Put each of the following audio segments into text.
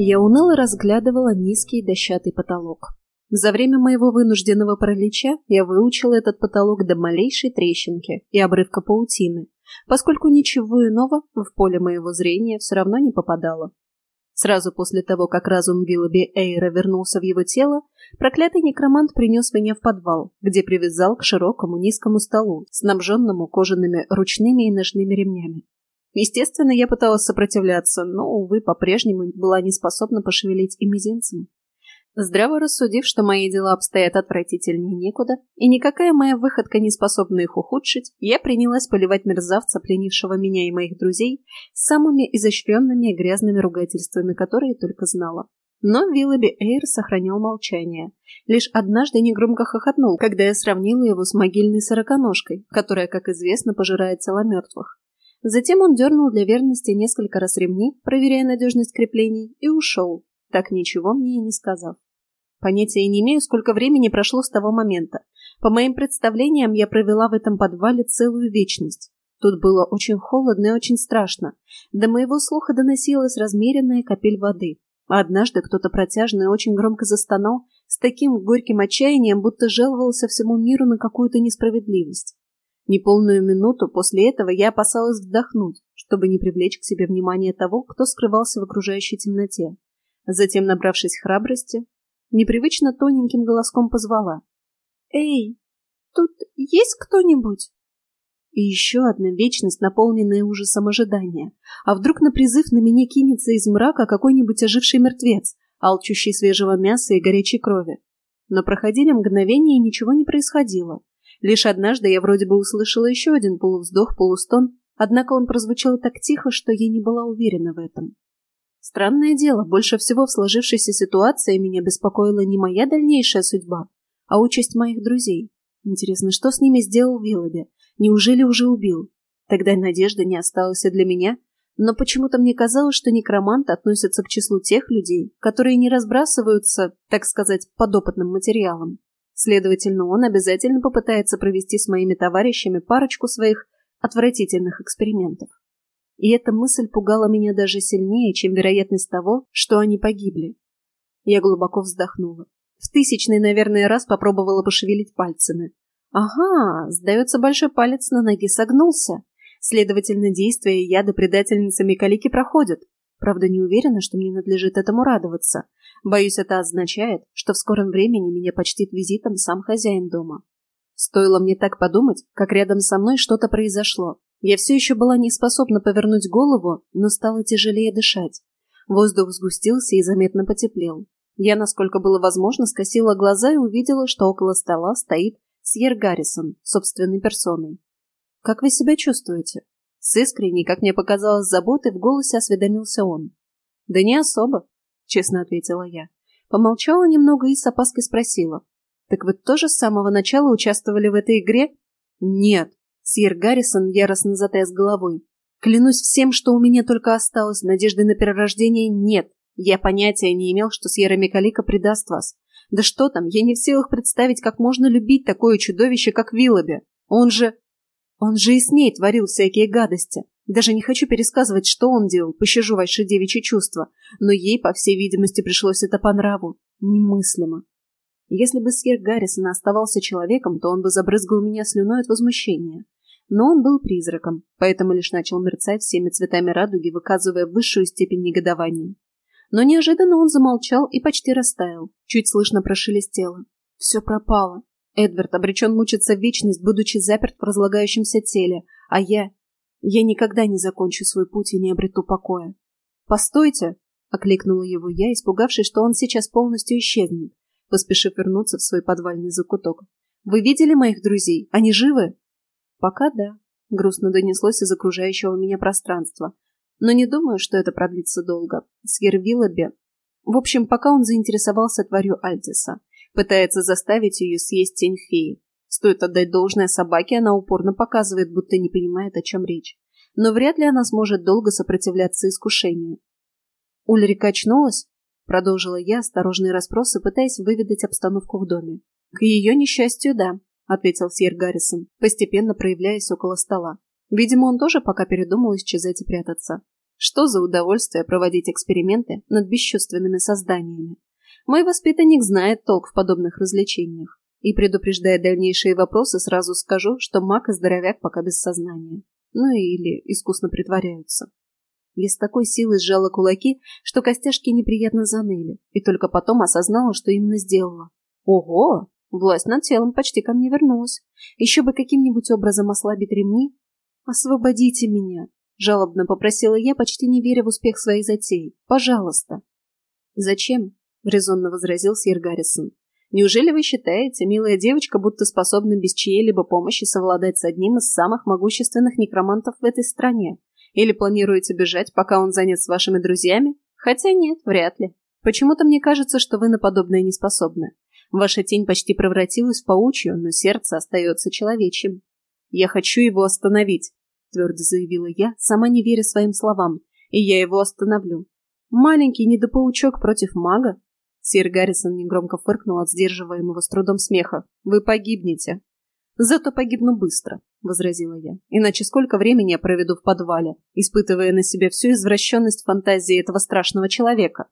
Я уныло разглядывала низкий дощатый потолок. За время моего вынужденного паралича я выучила этот потолок до малейшей трещинки и обрывка паутины, поскольку ничего иного в поле моего зрения все равно не попадало. Сразу после того, как разум Виллоби Эйра вернулся в его тело, проклятый некромант принес меня в подвал, где привязал к широкому низкому столу, снабженному кожаными ручными и ножными ремнями. Естественно, я пыталась сопротивляться, но, увы, по-прежнему была не способна пошевелить и мизинцем. Здраво рассудив, что мои дела обстоят отвратительнее некуда, и никакая моя выходка не способна их ухудшить, я принялась поливать мерзавца, пленившего меня и моих друзей, самыми изощренными и грязными ругательствами, которые только знала. Но Виллоби Эйр сохранял молчание. Лишь однажды негромко хохотнул, когда я сравнила его с могильной сороконожкой, которая, как известно, пожирает тела мертвых. Затем он дернул для верности несколько раз ремни, проверяя надежность креплений, и ушел, так ничего мне и не сказав. Понятия не имею, сколько времени прошло с того момента. По моим представлениям, я провела в этом подвале целую вечность. Тут было очень холодно и очень страшно. До моего слуха доносилась размеренная капель воды. А однажды кто-то протяжно и очень громко застонал, с таким горьким отчаянием, будто жаловался всему миру на какую-то несправедливость. Неполную минуту после этого я опасалась вдохнуть, чтобы не привлечь к себе внимание того, кто скрывался в окружающей темноте. Затем, набравшись храбрости, непривычно тоненьким голоском позвала. «Эй, тут есть кто-нибудь?» И еще одна вечность, наполненная ужасом ожидания. А вдруг на призыв на меня кинется из мрака какой-нибудь оживший мертвец, алчущий свежего мяса и горячей крови? Но проходили мгновения, и ничего не происходило. Лишь однажды я вроде бы услышала еще один полувздох-полустон, однако он прозвучал так тихо, что я не была уверена в этом. Странное дело, больше всего в сложившейся ситуации меня беспокоила не моя дальнейшая судьба, а участь моих друзей. Интересно, что с ними сделал Виллоби? Неужели уже убил? Тогда надежды не осталось и для меня, но почему-то мне казалось, что некромант относится к числу тех людей, которые не разбрасываются, так сказать, подопытным материалом. Следовательно, он обязательно попытается провести с моими товарищами парочку своих отвратительных экспериментов. И эта мысль пугала меня даже сильнее, чем вероятность того, что они погибли. Я глубоко вздохнула. В тысячный, наверное, раз попробовала пошевелить пальцами. Ага, сдается, большой палец на ноге согнулся. Следовательно, действия яда предательницы Микалики проходят. Правда, не уверена, что мне надлежит этому радоваться. Боюсь, это означает, что в скором времени меня почтит визитом сам хозяин дома. Стоило мне так подумать, как рядом со мной что-то произошло. Я все еще была не способна повернуть голову, но стало тяжелее дышать. Воздух сгустился и заметно потеплел. Я, насколько было возможно, скосила глаза и увидела, что около стола стоит Сьер Гаррисон, собственной персоной. «Как вы себя чувствуете?» С искренней, как мне показалось, заботой в голосе осведомился он. «Да не особо», — честно ответила я. Помолчала немного и с опаской спросила. «Так вы тоже с самого начала участвовали в этой игре?» «Нет», Сьер Гаррисон яростно затряс головой. «Клянусь всем, что у меня только осталось, надежды на перерождение нет. Я понятия не имел, что Сьерра Микалика предаст вас. Да что там, я не в силах представить, как можно любить такое чудовище, как Виллоби. Он же... Он же и с ней творил всякие гадости. Даже не хочу пересказывать, что он делал, пощажу ваши девичьи чувства. Но ей, по всей видимости, пришлось это по нраву. Немыслимо. Если бы Сьер Гаррисон оставался человеком, то он бы забрызгал меня слюной от возмущения. Но он был призраком, поэтому лишь начал мерцать всеми цветами радуги, выказывая высшую степень негодования. Но неожиданно он замолчал и почти растаял. Чуть слышно прошелестело. Все пропало. Эдвард обречен мучиться в вечность, будучи заперт в разлагающемся теле, а я... Я никогда не закончу свой путь и не обрету покоя. «Постойте!» — окликнула его я, испугавшись, что он сейчас полностью исчезнет, поспешив вернуться в свой подвальный закуток. «Вы видели моих друзей? Они живы?» «Пока да», — грустно донеслось из окружающего меня пространства. «Но не думаю, что это продлится долго. Сьер Виллоби...» В общем, пока он заинтересовался тварью Альтиса, пытается заставить ее съесть тень феи. Стоит отдать должное собаке, она упорно показывает, будто не понимает, о чем речь. Но вряд ли она сможет долго сопротивляться искушению. Ульрика очнулась? Продолжила я осторожные расспросы, пытаясь выведать обстановку в доме. К ее несчастью, да ответил сьер Гаррисон, постепенно проявляясь около стола. Видимо, он тоже пока передумал исчезать и прятаться. Что за удовольствие проводить эксперименты над бесчувственными созданиями? Мой воспитанник знает толк в подобных развлечениях. И, предупреждая дальнейшие вопросы, сразу скажу, что маг и здоровяк пока без сознания. Ну или искусно притворяются. Я с такой силой сжала кулаки, что костяшки неприятно заныли, и только потом осознала, что именно сделала. Ого! Власть над телом почти ко мне вернулась. Еще бы каким-нибудь образом ослабить ремни. «Освободите меня!» — жалобно попросила я, почти не веря в успех своей затеи. «Пожалуйста!» «Зачем?» — резонно возразил Сир Гаррисон. Неужели вы считаете, милая девочка, будто способна без чьей-либо помощи совладать с одним из самых могущественных некромантов в этой стране? Или планируете бежать, пока он занят с вашими друзьями? Хотя нет, вряд ли. Почему-то мне кажется, что вы на подобное не способны. Ваша тень почти превратилась в паучью, но сердце остается человечьим. Я хочу его остановить, твердо заявила я, сама не веря своим словам, и я его остановлю. Маленький недопаучок против мага? Сир Гаррисон негромко фыркнул от сдерживаемого с трудом смеха. «Вы погибнете». «Зато погибну быстро», — возразила я. «Иначе сколько времени я проведу в подвале, испытывая на себе всю извращенность фантазии этого страшного человека?»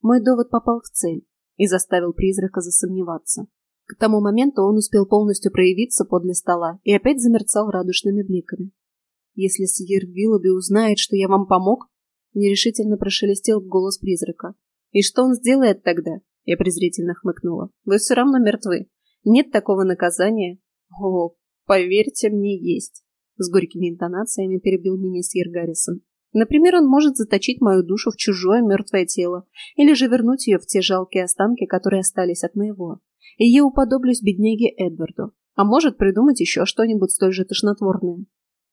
Мой довод попал в цель и заставил призрака засомневаться. К тому моменту он успел полностью проявиться подле стола и опять замерцал радужными бликами. «Если Сьер Виллоби узнает, что я вам помог», — нерешительно прошелестел голос призрака, «И что он сделает тогда?» Я презрительно хмыкнула. «Вы все равно мертвы. Нет такого наказания». «О, поверьте мне, есть». С горькими интонациями перебил меня Сир Гаррисон. Например, он может заточить мою душу в чужое мертвое тело, или же вернуть ее в те жалкие останки, которые остались от моего. И я уподоблюсь бедняге Эдварду. А может придумать еще что-нибудь столь же тошнотворное.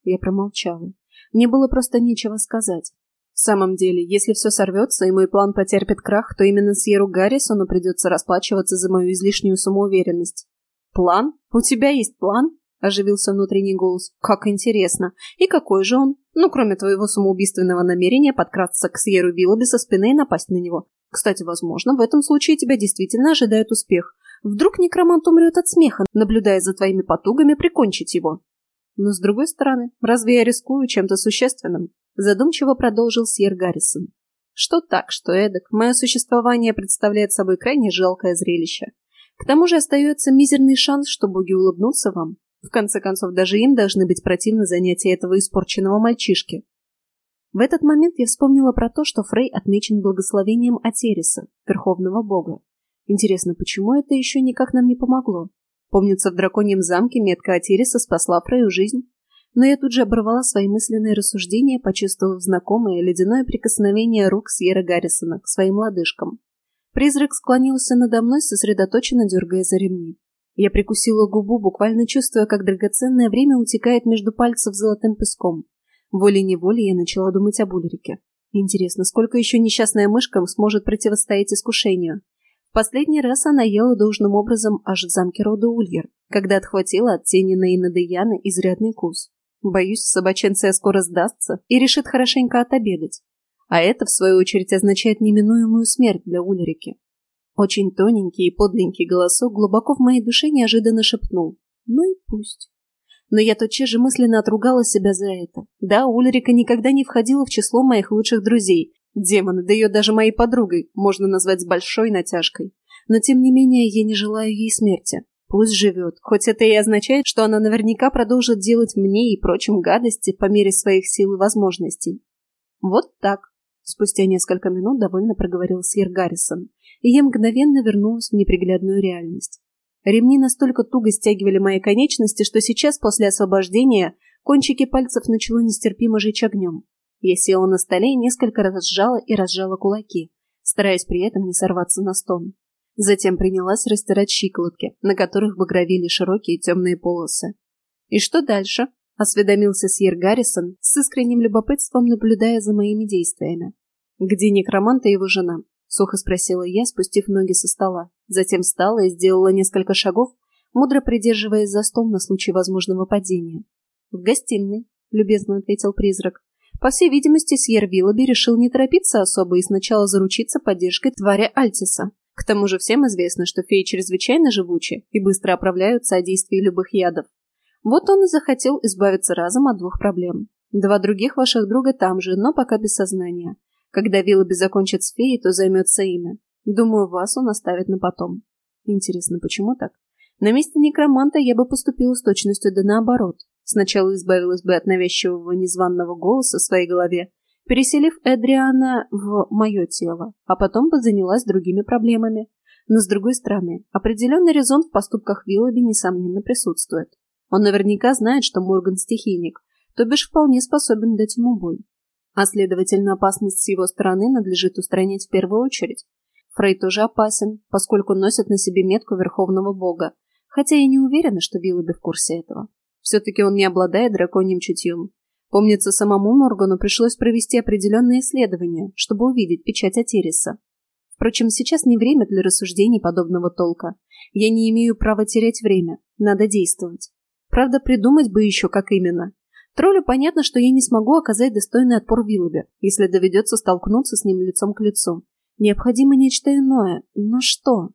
Я промолчала. Мне было просто нечего сказать. В самом деле, если все сорвется и мой план потерпит крах, то именно Сьеру Гаррисону придется расплачиваться за мою излишнюю самоуверенность. «План? У тебя есть план?» — оживился внутренний голос. «Как интересно! И какой же он? Ну, кроме твоего самоубийственного намерения подкраться к Сьеру Виллоби со спины и напасть на него. Кстати, возможно, в этом случае тебя действительно ожидает успех. Вдруг некромант умрет от смеха, наблюдая за твоими потугами прикончить его. Но, с другой стороны, разве я рискую чем-то существенным? Задумчиво продолжил Сьер Гаррисон. Что так, что эдак, мое существование представляет собой крайне жалкое зрелище. К тому же остается мизерный шанс, что боги улыбнутся вам. В конце концов, даже им должны быть противны занятия этого испорченного мальчишки. В этот момент я вспомнила про то, что Фрей отмечен благословением Атериса, верховного бога. Интересно, почему это еще никак нам не помогло? Помнится, в драконьем замке метка Атериса спасла Фрею жизнь но я тут же оборвала свои мысленные рассуждения, почувствовав знакомое ледяное прикосновение рук Сьерра Гаррисона к своим лодыжкам. Призрак склонился надо мной, сосредоточенно дергая за ремни. Я прикусила губу, буквально чувствуя, как драгоценное время утекает между пальцев золотым песком. Волей-неволей я начала думать об Ульрике. Интересно, сколько еще несчастная мышка сможет противостоять искушению? В последний раз она ела должным образом аж в замке рода Ульер, когда отхватила от тени Нейна Деяны изрядный кус. Боюсь, собаченция скоро сдастся и решит хорошенько отобедать. А это, в свою очередь, означает неминуемую смерть для Ульрики. Очень тоненький и подленький голосок глубоко в моей душе неожиданно шепнул. Ну и пусть. Но я тотчас же мысленно отругала себя за это. Да, Ульрика никогда не входила в число моих лучших друзей. Демона, да ее даже моей подругой можно назвать с большой натяжкой. Но тем не менее я не желаю ей смерти. Пусть живет, хоть это и означает, что она наверняка продолжит делать мне и прочим гадости по мере своих сил и возможностей. Вот так. Спустя несколько минут довольно проговорил Сьер Гаррисон, и я мгновенно вернулась в неприглядную реальность. Ремни настолько туго стягивали мои конечности, что сейчас, после освобождения, кончики пальцев начало нестерпимо жечь огнем. Я села на столе и несколько раз сжала и разжала кулаки, стараясь при этом не сорваться на стон. Затем принялась растирать щиколотки, на которых багровили широкие темные полосы. «И что дальше?» — осведомился Сьер Гаррисон, с искренним любопытством наблюдая за моими действиями. «Где некромант и его жена?» — сухо спросила я, спустив ноги со стола. Затем встала и сделала несколько шагов, мудро придерживаясь за стол на случай возможного падения. «В гостиной», — любезно ответил призрак. По всей видимости, Сьер Виллоби решил не торопиться особо и сначала заручиться поддержкой тваря Альтиса, к тому же всем известно, что феи чрезвычайно живучи и быстро оправляются о действии любых ядов. Вот он и захотел избавиться разом от двух проблем. Два других ваших друга там же, но пока без сознания. Когда Виллоби закончит с феей, то займется имя. Думаю, вас он оставит на потом. Интересно, почему так? На месте некроманта я бы поступила с точностью да наоборот. Сначала избавилась бы от навязчивого незваного голоса в своей голове, переселив Эдриана в мое тело, а потом бы занялась другими проблемами. Но, с другой стороны, определенный резон в поступках Виллоби, несомненно, присутствует. Он наверняка знает, что Морган стихийник, то бишь вполне способен дать ему бой. А следовательно, опасность с его стороны надлежит устранить в первую очередь. Фрей тоже опасен, поскольку носит на себе метку Верховного Бога, хотя я не уверена, что Виллоби в курсе этого. Все-таки он не обладает драконьим чутьем. Помнится, самому Моргану пришлось провести определенные исследования, чтобы увидеть печать Атериса. Впрочем, сейчас не время для рассуждений подобного толка. Я не имею права терять время, надо действовать. Правда, придумать бы еще, как именно. Троллю понятно, что я не смогу оказать достойный отпор Виллобе, если доведется столкнуться с ним лицом к лицу. Необходимо нечто иное. Но что?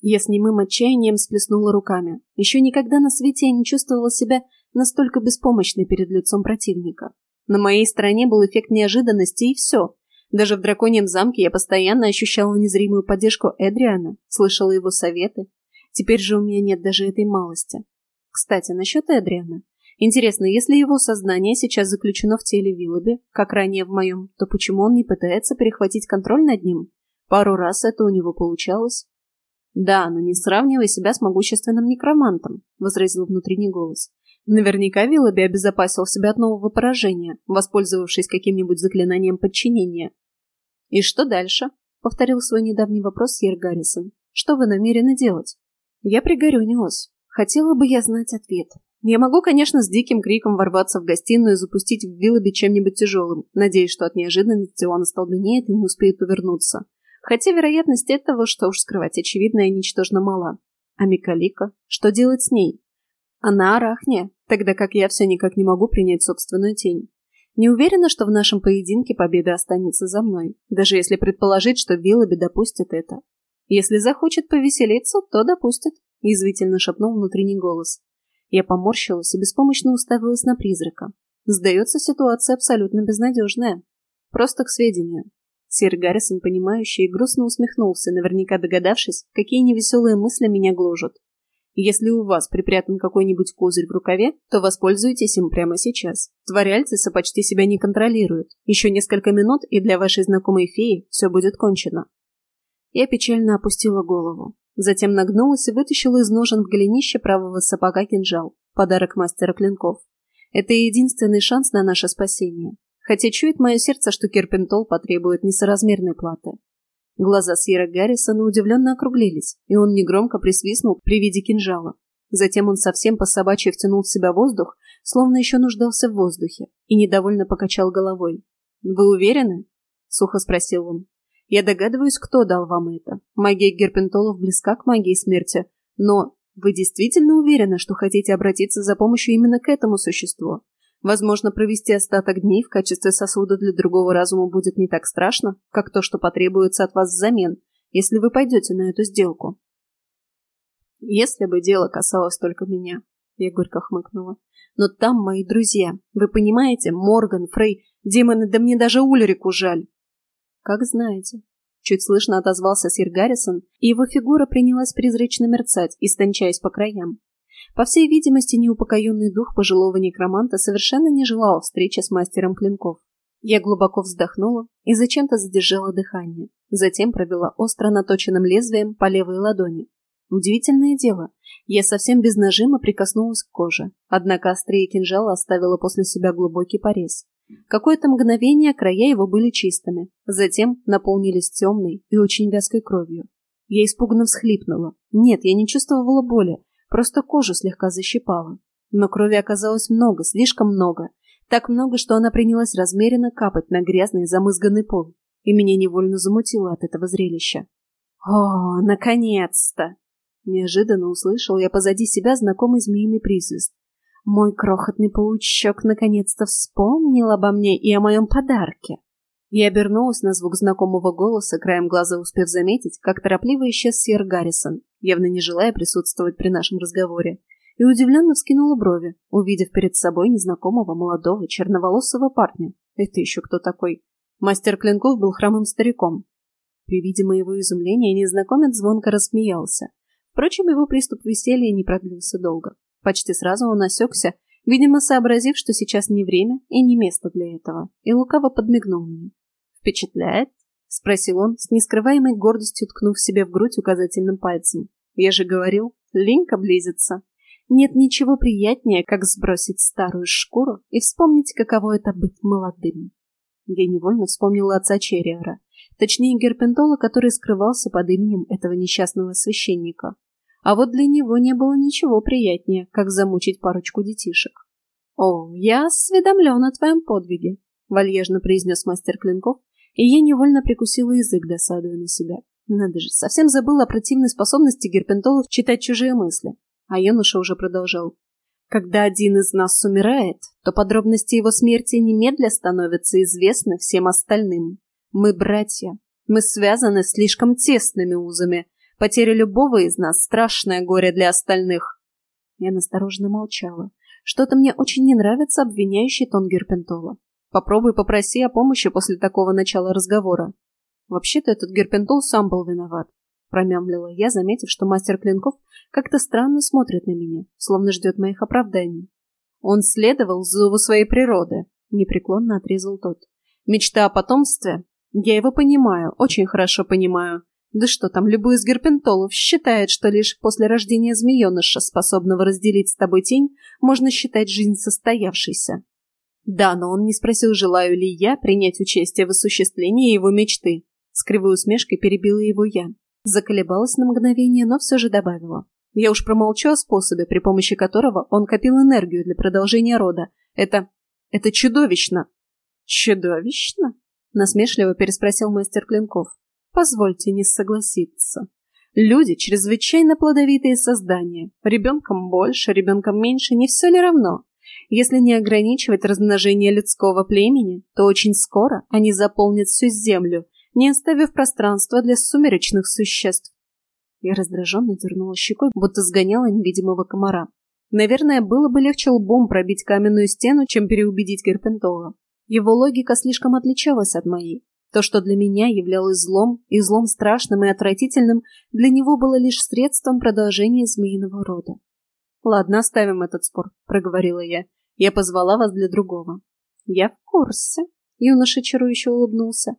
Я с немым отчаянием сплеснула руками. Еще никогда на свете я не чувствовала себя настолько беспомощной перед лицом противника. На моей стороне был эффект неожиданности, и все. Даже в драконьем замке я постоянно ощущала незримую поддержку Эдриана, слышала его советы. Теперь же у меня нет даже этой малости. Кстати, насчет Эдриана. Интересно, если его сознание сейчас заключено в теле Виллоби, как ранее в моем, то почему он не пытается перехватить контроль над ним? Пару раз это у него получалось. «Да, но не сравнивай себя с могущественным некромантом», — возразил внутренний голос. Наверняка Виллоби обезопасил себя от нового поражения, воспользовавшись каким-нибудь заклинанием подчинения. «И что дальше?» — повторил свой недавний вопрос Сьер Гаррисон. «Что вы намерены делать?» Я пригорюнилась. Хотела бы я знать ответ. Я могу, конечно, с диким криком ворваться в гостиную и запустить в Виллоби чем-нибудь тяжелым, надеясь, что от неожиданности он остолбенеет и не успеет увернуться. Хотя вероятность этого, что уж скрывать, очевидно и ничтожно мала. А Микалика? Что делать с ней? Она арахне, тогда как я все никак не могу принять собственную тень. Не уверена, что в нашем поединке победа останется за мной, даже если предположить, что Виллоби допустит это. Если захочет повеселиться, то допустит, язвительно шепнул внутренний голос. Я поморщилась и беспомощно уставилась на призрака. Сдается, ситуация абсолютно безнадежная. Просто к сведению. Сир Гаррисон, понимающий, грустно усмехнулся, наверняка догадавшись, какие невеселые мысли меня гложут. Если у вас припрятан какой-нибудь козырь в рукаве, то воспользуйтесь им прямо сейчас. Тваряльциса почти себя не контролируют. Еще несколько минут, и для вашей знакомой феи все будет кончено. Я печально опустила голову. Затем нагнулась и вытащила из ножен в голенище правого сапога кинжал. Подарок мастера клинков. Это единственный шанс на наше спасение хотя чует мое сердце, что Керпентол потребует несоразмерной платы. Глаза Сьерра Гаррисона удивленно округлились, и он негромко присвистнул при виде кинжала. Затем он совсем по собачьи втянул в себя воздух, словно еще нуждался в воздухе, и недовольно покачал головой. «Вы уверены?» — сухо спросил он. «Я догадываюсь, кто дал вам это. Магия Герпентолов близка к магии смерти, но вы действительно уверены, что хотите обратиться за помощью именно к этому существу? Возможно, провести остаток дней в качестве сосуда для другого разума будет не так страшно, как то, что потребуется от вас взамен, если вы пойдете на эту сделку. Если бы дело касалось только меня, я горько хмыкнула. Но там мои друзья. Вы понимаете, Морган, Фрей, демоны, да мне даже Ульрику жаль. Как знаете. Чуть слышно отозвался сир Гаррисон, и его фигура принялась призрачно мерцать, истончаясь по краям. По всей видимости, неупокоенный дух пожилого некроманта совершенно не желал встречи с мастером клинков. Я глубоко вздохнула и зачем-то задержала дыхание. Затем провела остро наточенным лезвием по левой ладони. Удивительное дело, я совсем без нажима прикоснулась к коже, однако острее кинжала оставила после себя глубокий порез. Какое-то мгновение края его были чистыми, затем наполнились темной и очень вязкой кровью. Я испуганно всхлипнула. Нет, я не чувствовала боли, Просто кожу слегка защипала. Но крови оказалось много, слишком много. Так много, что она принялась размеренно капать на грязный замызганный пол. И меня невольно замутило от этого зрелища. «О, наконец-то!» Неожиданно услышал я позади себя знакомый змеиный присвист. Мой крохотный паучок наконец-то вспомнил обо мне и о моем подарке. Я обернулась на звук знакомого голоса, краем глаза успев заметить, как торопливо исчез сэр Гаррисон, явно не желая присутствовать при нашем разговоре. и удивленно вскинула брови, увидев перед собой незнакомого молодого черноволосого парня. Это еще кто такой? Мастер клинков был хромым стариком. При виде моего изумления незнакомец звонко рассмеялся. Впрочем, его приступ веселья не продлился долго. Почти сразу он осекся, видимо, сообразив, что сейчас не время и не место для этого, и лукаво подмигнул мне. «Впечатляет?» — спросил он, с нескрываемой гордостью ткнув себе в грудь указательным пальцем. «Я же говорил, линька близится. Нет ничего приятнее, как сбросить старую шкуру и вспомнить, каково это быть молодым». Я невольно вспомнила отца Черриора, точнее Герпентола, который скрывался под именем этого несчастного священника. А вот для него не было ничего приятнее, как замучить парочку детишек. «О, я осведомлен о твоем подвиге», — вальяжно произнес мастер клинков, и я невольно прикусила язык, досадуя на себя. Надо же, совсем забыла о противной способности герпентолов читать чужие мысли. А юноша уже продолжал. Когда один из нас умирает, то подробности его смерти немедля становятся известны всем остальным. Мы братья. Мы связаны слишком тесными узами. Потеря любого из нас – страшное горе для остальных. Я настороженно молчала. Что-то мне очень не нравится обвиняющий тон Герпентола. Попробуй попроси о помощи после такого начала разговора. Вообще-то этот Герпентол сам был виноват. Промямлила я, заметив, что мастер клинков как-то странно смотрит на меня, словно ждет моих оправданий. Он следовал зову своей природы, непреклонно отрезал тот. Мечта о потомстве? Я его понимаю, очень хорошо понимаю. Да что там, любой из герпентолов считает, что лишь после рождения змееныша, способного разделить с тобой тень, можно считать жизнь состоявшейся. Да, но он не спросил, желаю ли я принять участие в осуществлении его мечты. С кривой усмешкой перебила его я. Заколебалась на мгновение, но все же добавила. Я уж промолчу о способе, при помощи которого он копил энергию для продолжения рода. Это... это чудовищно. Чудовищно? Насмешливо переспросил мастер Клинков. Позвольте не согласиться. Люди – чрезвычайно плодовитые создания. Ребенком больше, ребенком меньше, не все ли равно? Если не ограничивать размножение людского племени, то очень скоро они заполнят всю землю, не оставив пространства для сумеречных существ. Я раздраженно дернула щекой, будто сгоняла невидимого комара. Наверное, было бы легче лбом пробить каменную стену, чем переубедить Герпентола. Его логика слишком отличалась от моей. То, что для меня являлось злом, и злом страшным и отвратительным, для него было лишь средством продолжения змеиного рода. «Ладно, оставим этот спор», — проговорила я. «Я позвала вас для другого». «Я в курсе», — юноша чарующе улыбнулся.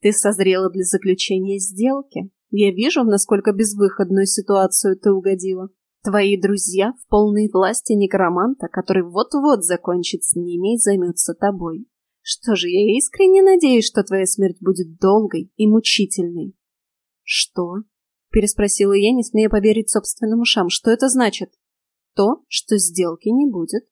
«Ты созрела для заключения сделки. Я вижу, в насколько безвыходную ситуацию ты угодила. Твои друзья в полной власти некроманта, который вот-вот закончит с ними и займется тобой. Что же, я искренне надеюсь, что твоя смерть будет долгой и мучительной». «Что?» — переспросила я, не смея поверить собственным ушам. «Что это значит?» то, что сделки не будет.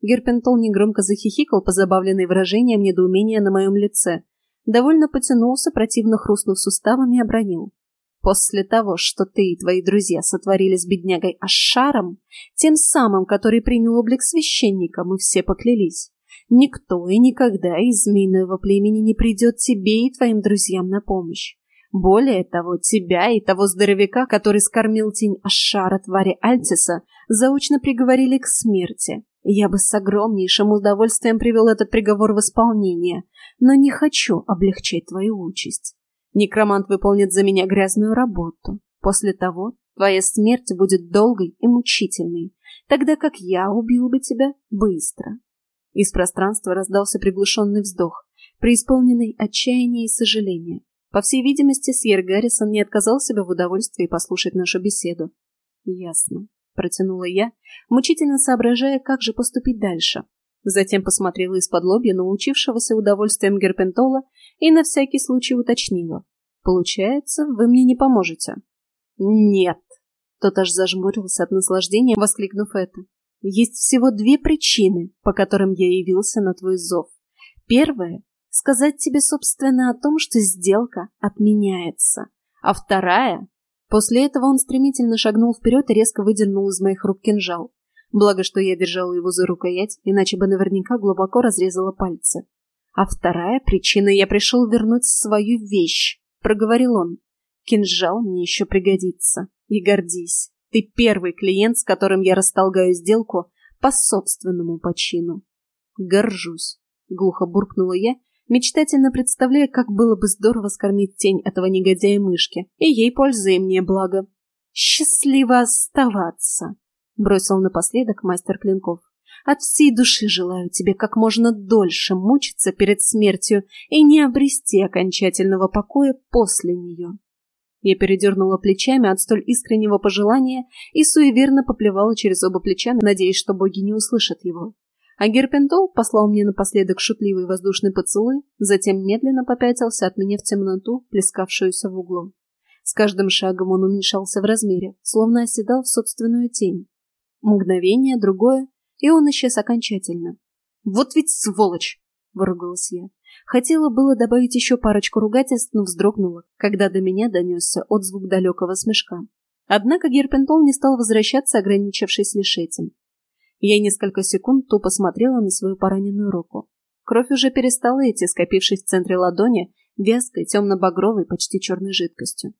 Герпентол негромко захихикал, позабавленный выражением недоумения на моем лице. Довольно потянулся, противно хрустнув суставами, и обронил. После того, что ты и твои друзья сотворили с беднягой Ашаром, тем самым, который принял облик священника, мы все поклялись. Никто и никогда из змеиного племени не придет тебе и твоим друзьям на помощь. Более того, тебя и того здоровяка, который скормил тень Ашара твари Альтиса, заочно приговорили к смерти. Я бы с огромнейшим удовольствием привел этот приговор в исполнение, но не хочу облегчать твою участь. Некромант выполнит за меня грязную работу. После того твоя смерть будет долгой и мучительной, тогда как я убил бы тебя быстро. Из пространства раздался приглушенный вздох, преисполненный отчаяния и сожаления. По всей видимости, Сьер Гаррисон не отказал себе в удовольствии послушать нашу беседу. «Ясно», — протянула я, мучительно соображая, как же поступить дальше. Затем посмотрела из-под лобья на учившегося удовольствием Герпентола и на всякий случай уточнила. «Получается, вы мне не поможете?» «Нет!» Тот аж зажмурился от наслаждения, воскликнув это. «Есть всего две причины, по которым я явился на твой зов. Первая сказать тебе, собственно, о том, что сделка отменяется. А вторая... После этого он стремительно шагнул вперед и резко выдернул из моих рук кинжал. Благо, что я держала его за рукоять, иначе бы наверняка глубоко разрезала пальцы. А вторая причина я пришел вернуть свою вещь, проговорил он. Кинжал мне еще пригодится. И гордись. Ты первый клиент, с которым я растолгаю сделку по собственному почину. Горжусь, глухо буркнула я, мечтательно представляя, как было бы здорово скормить тень этого негодяя-мышки, и ей польза и мне благо. «Счастливо оставаться!» — бросил напоследок мастер клинков. «От всей души желаю тебе как можно дольше мучиться перед смертью и не обрести окончательного покоя после нее». Я передернула плечами от столь искреннего пожелания и суеверно поплевала через оба плеча, надеясь, что боги не услышат его. А Герпентол послал мне напоследок шутливый воздушный поцелуй, затем медленно попятился от меня в темноту, плескавшуюся в углу. С каждым шагом он уменьшался в размере, словно оседал в собственную тень. Мгновение, другое, и он исчез окончательно. «Вот ведь сволочь!» — выругалась я. Хотела было добавить еще парочку ругательств, но вздрогнула, когда до меня донесся отзвук далекого смешка. Однако Герпентол не стал возвращаться, ограничившись лишь этим. Я несколько секунд тупо смотрела на свою пораненную руку. Кровь уже перестала идти, скопившись в центре ладони, вязкой, темно-багровой, почти черной жидкостью.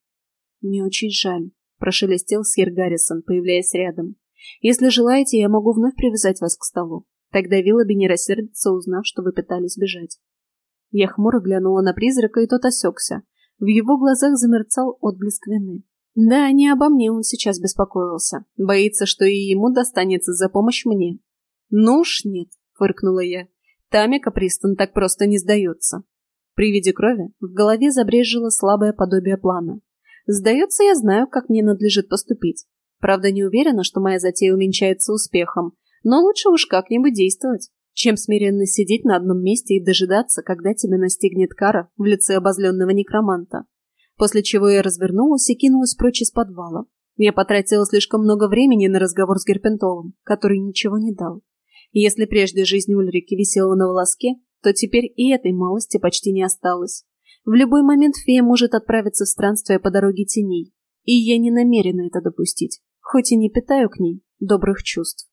«Мне очень жаль», — прошелестел сир Гаррисон, появляясь рядом. «Если желаете, я могу вновь привязать вас к столу. Тогда Виллоби не рассердится, узнав, что вы пытались бежать». Я хмуро глянула на призрака, и тот осекся. В его глазах замерцал отблеск вины. Да, не обо мне он сейчас беспокоился. Боится, что и ему достанется за помощь мне. «Ну уж нет», — фыркнула я. «Тамика Пристон так просто не сдается». При виде крови в голове забрежило слабое подобие плана. Сдается, я знаю, как мне надлежит поступить. Правда, не уверена, что моя затея уменьшается успехом, но лучше уж как-нибудь действовать, чем смиренно сидеть на одном месте и дожидаться, когда тебя настигнет кара в лице обозленного некроманта. После чего я развернулась и кинулась прочь из подвала. Я потратила слишком много времени на разговор с Герпентолом, который ничего не дал. И если прежде жизнь Ульрики висела на волоске, то теперь и этой малости почти не осталось. В любой момент фея может отправиться в странствие по дороге теней, и я не намерена это допустить, хоть и не питаю к ней добрых чувств.